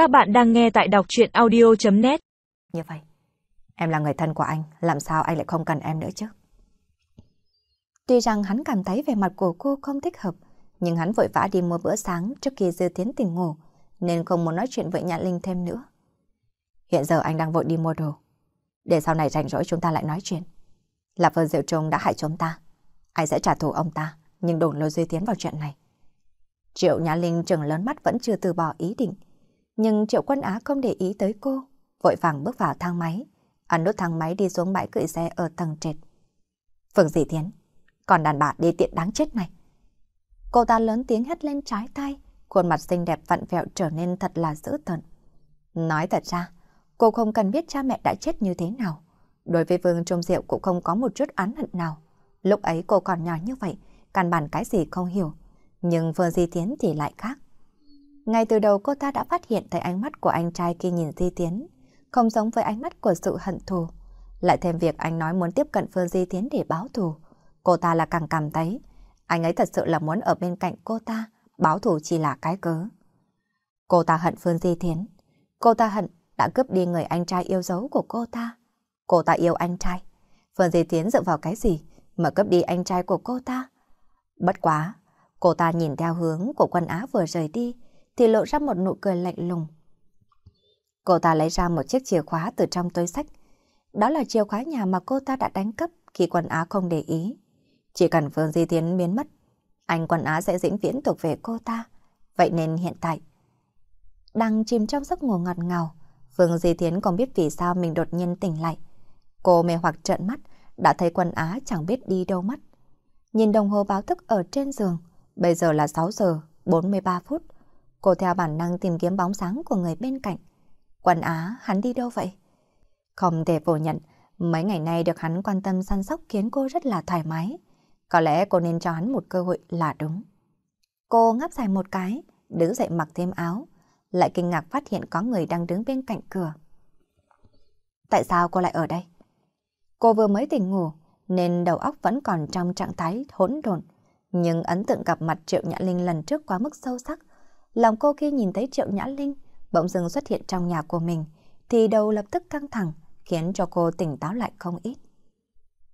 Các bạn đang nghe tại đọc chuyện audio.net Như vậy, em là người thân của anh, làm sao anh lại không cần em nữa chứ? Tuy rằng hắn cảm thấy về mặt của cô không thích hợp, nhưng hắn vội vã đi mua bữa sáng trước khi Dư Tiến tỉnh ngủ, nên không muốn nói chuyện với Nhã Linh thêm nữa. Hiện giờ anh đang vội đi mua đồ, để sau này rảnh rỗi chúng ta lại nói chuyện. Là Phương Diệu Trung đã hại chúng ta, anh sẽ trả thù ông ta, nhưng đồn lôi Duy Tiến vào chuyện này. Triệu Nhã Linh trừng lớn mắt vẫn chưa từ bỏ ý định, nhưng Triệu Quân Á không để ý tới cô, vội vàng bước vào thang máy, ấn nút thang máy đi xuống bãi cưỡi xe ở tầng trệt. Phương Dĩ Tiến, còn đàn bà đi tiện đáng chết này. Cô ta lớn tiếng hét lên trái tay, khuôn mặt xinh đẹp vặn vẹo trở nên thật là dữ tợn. Nói thật ra, cô không cần biết cha mẹ đã chết như thế nào. Đối với Vương Trung Diệu cũng không có một chút án hận nào. Lúc ấy cô còn nhỏ như vậy, căn bản cái gì không hiểu. Nhưng Vương Di Tiến thì lại khác. Ngay từ đầu cô ta đã phát hiện thấy ánh mắt của anh trai khi nhìn Di Tiến, không giống với ánh mắt của sự hận thù. Lại thêm việc anh nói muốn tiếp cận Phương Di Tiến để báo thù. Cô ta là càng cảm thấy, anh ấy thật sự là muốn ở bên cạnh cô ta, báo thù chỉ là cái cớ. Cô ta hận Phương Di Tiến. Cô ta hận đã cướp đi người anh trai yêu dấu của cô ta. Cô ta yêu anh trai. Phương Di Tiến dựa vào cái gì mà cướp đi anh trai của cô ta? Bất quá, cô ta nhìn theo hướng của quân Á vừa rời đi, thì lộ ra một nụ cười lạnh lùng. Cô ta lấy ra một chiếc chìa khóa từ trong túi sách. Đó là chìa khóa nhà mà cô ta đã đánh cắp khi quần Á không để ý. Chỉ cần Phương Di Tiến biến mất, anh quần Á sẽ dĩnh viễn thuộc về cô ta. Vậy nên hiện tại, đang chìm trong giấc ngủ ngọt ngào, Phương Di Tiến không biết vì sao mình đột nhiên tỉnh lại. Cô mê hoặc trợn mắt, đã thấy quần Á chẳng biết đi đâu mất. Nhìn đồng hồ báo thức ở trên giường, bây giờ là 6 giờ 43 phút. Cô theo bản năng tìm kiếm bóng sáng của người bên cạnh. quần Á, hắn đi đâu vậy? Không thể phủ nhận, mấy ngày nay được hắn quan tâm săn sóc khiến cô rất là thoải mái. Có lẽ cô nên cho hắn một cơ hội là đúng. Cô ngáp dài một cái, đứng dậy mặc thêm áo, lại kinh ngạc phát hiện có người đang đứng bên cạnh cửa. Tại sao cô lại ở đây? Cô vừa mới tỉnh ngủ, nên đầu óc vẫn còn trong trạng thái hỗn độn. Nhưng ấn tượng gặp mặt Triệu Nhã Linh lần trước quá mức sâu sắc. Lòng cô khi nhìn thấy Triệu Nhã Linh bỗng dưng xuất hiện trong nhà của mình, thì đầu lập tức căng thẳng, khiến cho cô tỉnh táo lại không ít.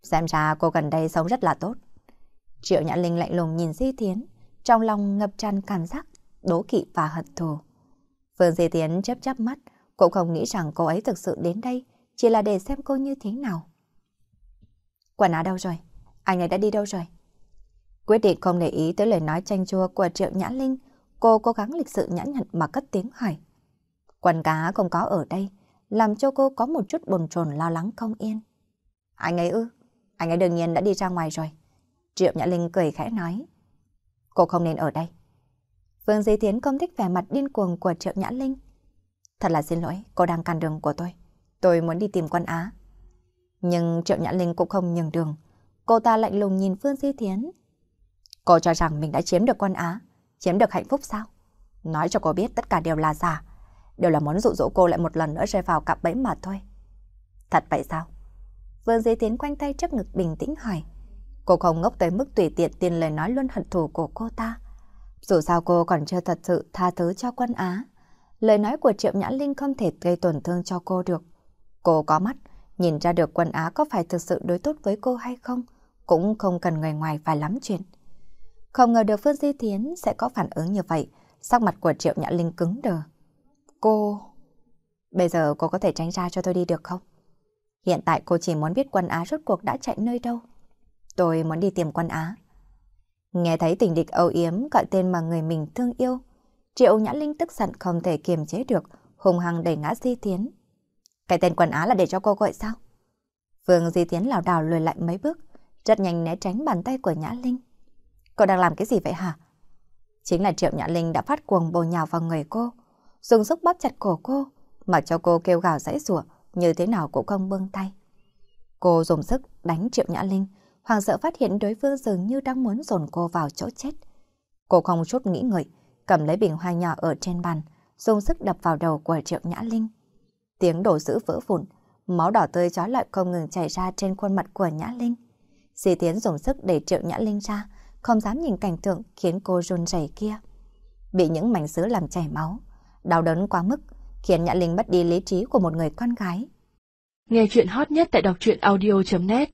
Xem ra cô gần đây sống rất là tốt. Triệu Nhã Linh lạnh lùng nhìn Di Tiến, trong lòng ngập tràn cảm giác đố kỵ và hận thù. Phương Di Tiến chớp chớp mắt, cũng không nghĩ rằng cô ấy thực sự đến đây chỉ là để xem cô như thế nào. Quần áo đâu rồi? Anh ấy đã đi đâu rồi? Quyết định không để ý tới lời nói tranh chua của Triệu Nhã Linh, cô cố gắng lịch sự nhãn nhận mà cất tiếng hỏi. Quần cá không có ở đây, làm cho cô có một chút bồn chồn lo lắng không yên. Anh ấy ư? Anh ấy đương nhiên đã đi ra ngoài rồi. Triệu Nhã Linh cười khẽ nói. Cô không nên ở đây. Phương Di Thiến không thích vẻ mặt điên cuồng của Triệu Nhã Linh. Thật là xin lỗi, cô đang cản đường của tôi. Tôi muốn đi tìm quân Á. Nhưng Triệu Nhã Linh cũng không nhường đường. Cô ta lạnh lùng nhìn Phương Di Thiến. Cô cho rằng mình đã chiếm được quân Á, chiếm được hạnh phúc sao? Nói cho cô biết tất cả đều là giả. Đều là muốn dụ dỗ cô lại một lần nữa rơi vào cặp bẫy mà thôi. Thật vậy sao? Vương Di tiến quanh tay trước ngực bình tĩnh hỏi. Cô không ngốc tới mức tùy tiện tiền lời nói luôn hận thù của cô ta. Dù sao cô còn chưa thật sự tha thứ cho quân Á. Lời nói của Triệu Nhã Linh không thể gây tổn thương cho cô được. Cô có mắt, nhìn ra được quân Á có phải thực sự đối tốt với cô hay không, cũng không cần người ngoài phải lắm chuyện. Không ngờ được Phương Di Thiến sẽ có phản ứng như vậy, sắc mặt của Triệu Nhã Linh cứng đờ. Cô... Bây giờ cô có thể tránh ra cho tôi đi được không? Hiện tại cô chỉ muốn biết quân Á rốt cuộc đã chạy nơi đâu. Tôi muốn đi tìm quân Á. Nghe thấy tình địch âu yếm gọi tên mà người mình thương yêu, Triệu Nhã Linh tức giận không thể kiềm chế được, hùng hăng đẩy ngã Di Thiến Cái tên quần á là để cho cô gọi sao? Phương Di Thiến lảo đảo lùi lại mấy bước, rất nhanh né tránh bàn tay của Nhã Linh. Cô đang làm cái gì vậy hả? Chính là Triệu Nhã Linh đã phát cuồng bồ nhào vào người cô, dùng sức bóp chặt cổ cô, mặc cho cô kêu gào dãy rủa như thế nào cũng không buông tay. Cô dùng sức đánh Triệu Nhã Linh, hoàng sợ phát hiện đối phương dường như đang muốn dồn cô vào chỗ chết. Cô không chút nghĩ ngợi, cầm lấy bình hoa nhỏ ở trên bàn, dùng sức đập vào đầu của Triệu Nhã Linh. Tiếng đổ sữa vỡ vụn, máu đỏ tươi trói lại không ngừng chảy ra trên khuôn mặt của Nhã Linh. Di Tiến dùng sức để Triệu Nhã Linh ra, không dám nhìn cảnh tượng khiến cô run rẩy kia. Bị những mảnh sứ làm chảy máu, đau đớn quá mức, khiến Nhã Linh mất đi lý trí của một người con gái. Nghe chuyện hot nhất tại đọc truyện audio.net